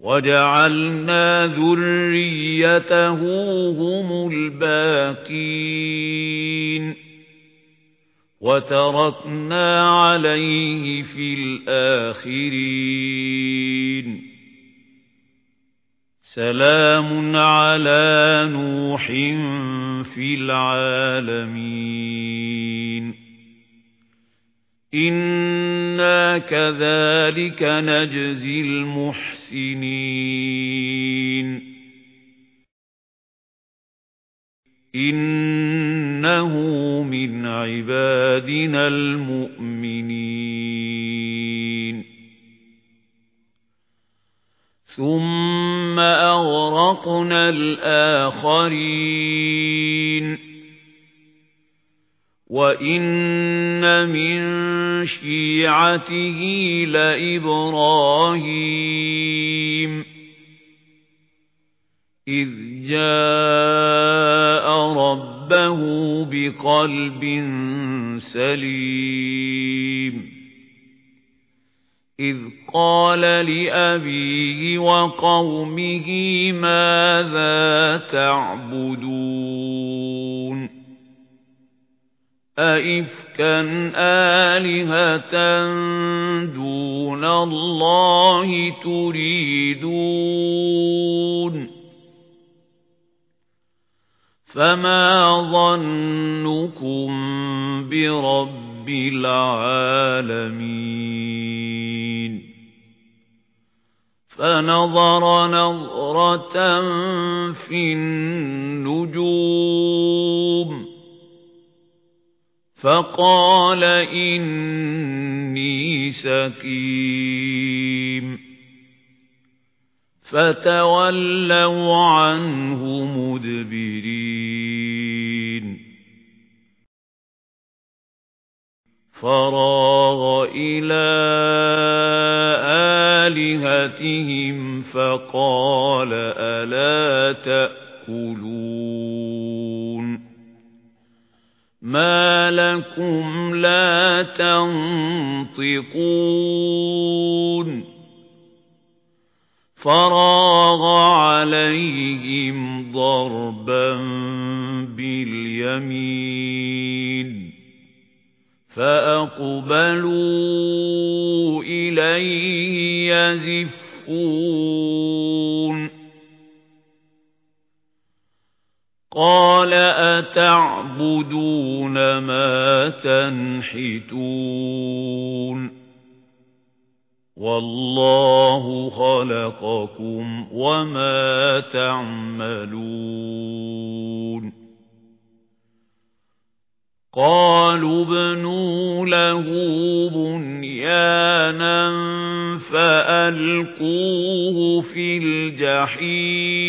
وَجَعَلْنَا ذُرِّيَّتَهُ هُمُ الْبَاقِينَ وَتَرَكْنَا عَلَيْهِ فِي الْآخِرِينَ سَلَامٌ عَلَى نُوحٍ فِي الْعَالَمِينَ إِنَّا كَذَلِكَ نَجْزِي الْمُحْسِنِينَ إِنَّهُ مِنْ عِبَادِنَا الْمُؤْمِنِينَ ثُمَّ أَغْرَقْنَا الْآخَرِينَ وَإِنَّ مِن شِيعَتِهِ لَإِبْرَاهِيمَ إِذْ جَاءَ رَبَّهُ بِقَلْبٍ سَلِيمٍ إِذْ قَالَ لِأَبِيهِ وَقَوْمِهِ مَاذَا تَعْبُدُونَ أَئِفْكًا آلِهَةً دُونَ اللَّهِ تُرِيدُونَ فَمَا ظَنُّكُمْ بِرَبِّ الْعَالَمِينَ فَنَظَرَ نَظْرَةً فِي النُّجُومِ فَقَالَ إِنِّي سَقِيمٌ. فَتَوَلَّوْا عَنْهُ مُدْبِرِينَ. فَرَاغَ إِلَى آلِهَتِهِمْ فَقَالَ أَلَا تَأْكُلُونَ. مَا لَكُمْ لَا تَنطِقُونَ فَرَاغَ عَلَيْهِمْ ضَرْبًا بِالْيَمِينِ فَأَقْبَلُوا إِلَيْهِ يَزِفُّونَ قَالَ أَتَعْبُدُونَ مَا تَنْحِتُونَ وَاللَّهُ خَلَقَكُمْ وَمَا تَعْمَلُونَ قَالُوا ابْنُوا لَهُ بُنْيَانًا فَأَلْقُوهُ فِي الْجَحِيمِ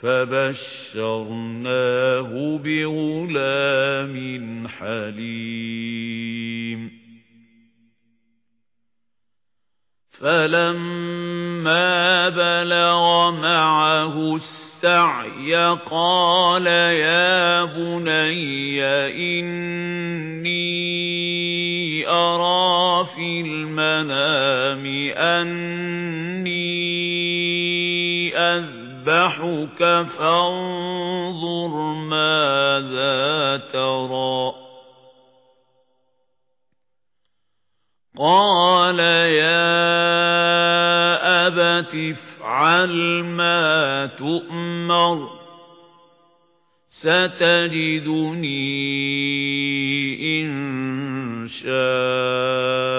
فَبَشَّرْنَاهُ بِغُلَامٍ حَلِيمٍ. فَلَمَّا بَلَغَ مَعَهُ السَّعْيَ قَالَ يَا بُنَيَّ إِنِّي الْمَنَامِ أَنِّي أَذْبَحُكَ فَانظُرْ مَاذَا تَرَى. قَالَ يَا أَبَتِ افْعَلْ مَا تُؤْمَرُ سَتَجِدُنِي إِن شَاءَ